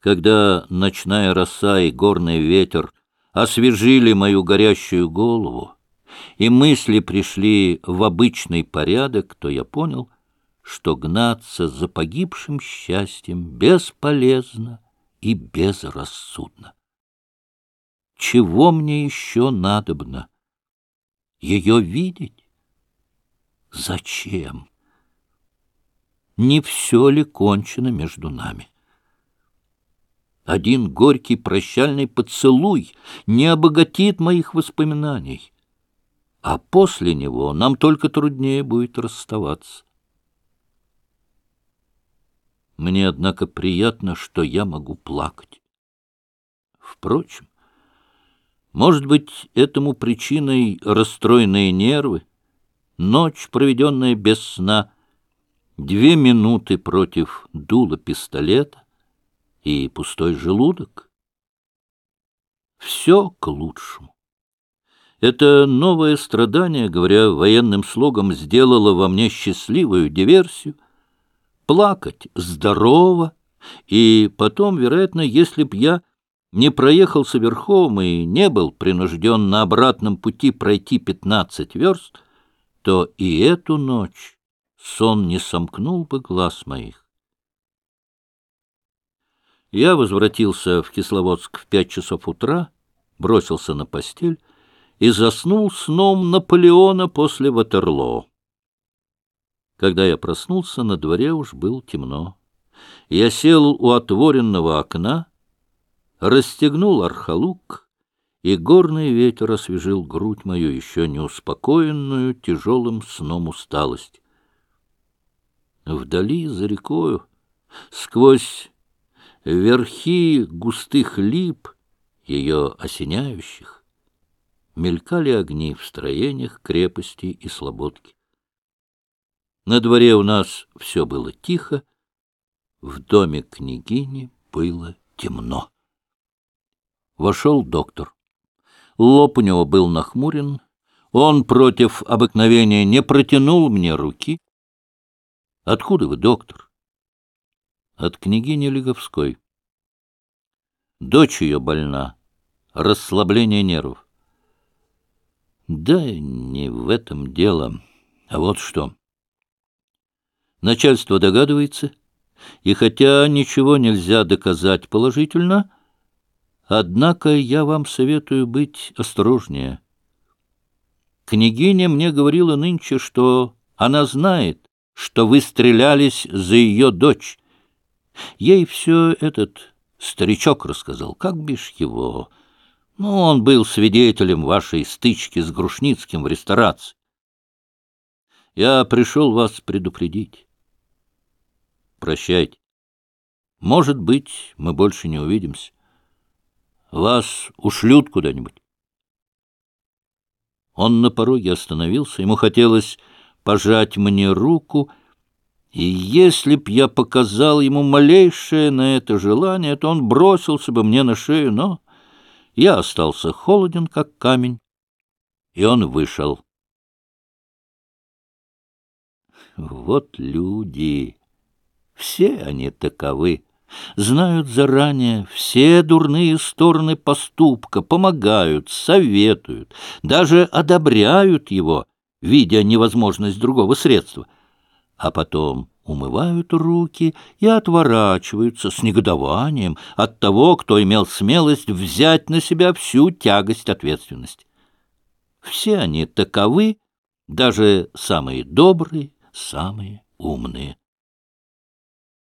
Когда ночная роса и горный ветер освежили мою горящую голову, и мысли пришли в обычный порядок, то я понял, что гнаться за погибшим счастьем бесполезно и безрассудно. Чего мне еще надобно? Ее видеть? Зачем? Не все ли кончено между нами? Один горький прощальный поцелуй не обогатит моих воспоминаний, а после него нам только труднее будет расставаться. Мне, однако, приятно, что я могу плакать. Впрочем, может быть, этому причиной расстроенные нервы, ночь, проведенная без сна, две минуты против дула пистолета и пустой желудок. Все к лучшему. Это новое страдание, говоря военным слогом, сделало во мне счастливую диверсию. Плакать здорово, и потом, вероятно, если б я не проехался верхом и не был принужден на обратном пути пройти пятнадцать верст, то и эту ночь сон не сомкнул бы глаз моих. Я возвратился в Кисловодск в пять часов утра, бросился на постель и заснул сном Наполеона после Ватерлоо. Когда я проснулся, на дворе уж было темно. Я сел у отворенного окна, расстегнул архалук, и горный ветер освежил грудь мою, еще не успокоенную тяжелым сном усталость. Вдали, за рекою, сквозь верхи густых лип, ее осеняющих, мелькали огни в строениях крепости и слободки. На дворе у нас все было тихо, в доме княгини было темно. Вошел доктор. Лоб у него был нахмурен. Он против обыкновения не протянул мне руки. — Откуда вы, доктор? — От княгини Лиговской. Дочь ее больна. Расслабление нервов. Да не в этом дело, а вот что. Начальство догадывается, и хотя ничего нельзя доказать положительно, Однако я вам советую быть осторожнее. Княгиня мне говорила нынче, что она знает, что вы стрелялись за ее дочь. Ей все этот старичок рассказал, как бишь его. Ну, он был свидетелем вашей стычки с Грушницким в ресторации. Я пришел вас предупредить. Прощайте. Может быть, мы больше не увидимся. Вас ушлют куда-нибудь. Он на пороге остановился, ему хотелось пожать мне руку, и если б я показал ему малейшее на это желание, то он бросился бы мне на шею, но я остался холоден, как камень, и он вышел. Вот люди, все они таковы. Знают заранее все дурные стороны поступка, помогают, советуют, даже одобряют его, видя невозможность другого средства, а потом умывают руки и отворачиваются с негодованием от того, кто имел смелость взять на себя всю тягость ответственности. Все они таковы, даже самые добрые, самые умные.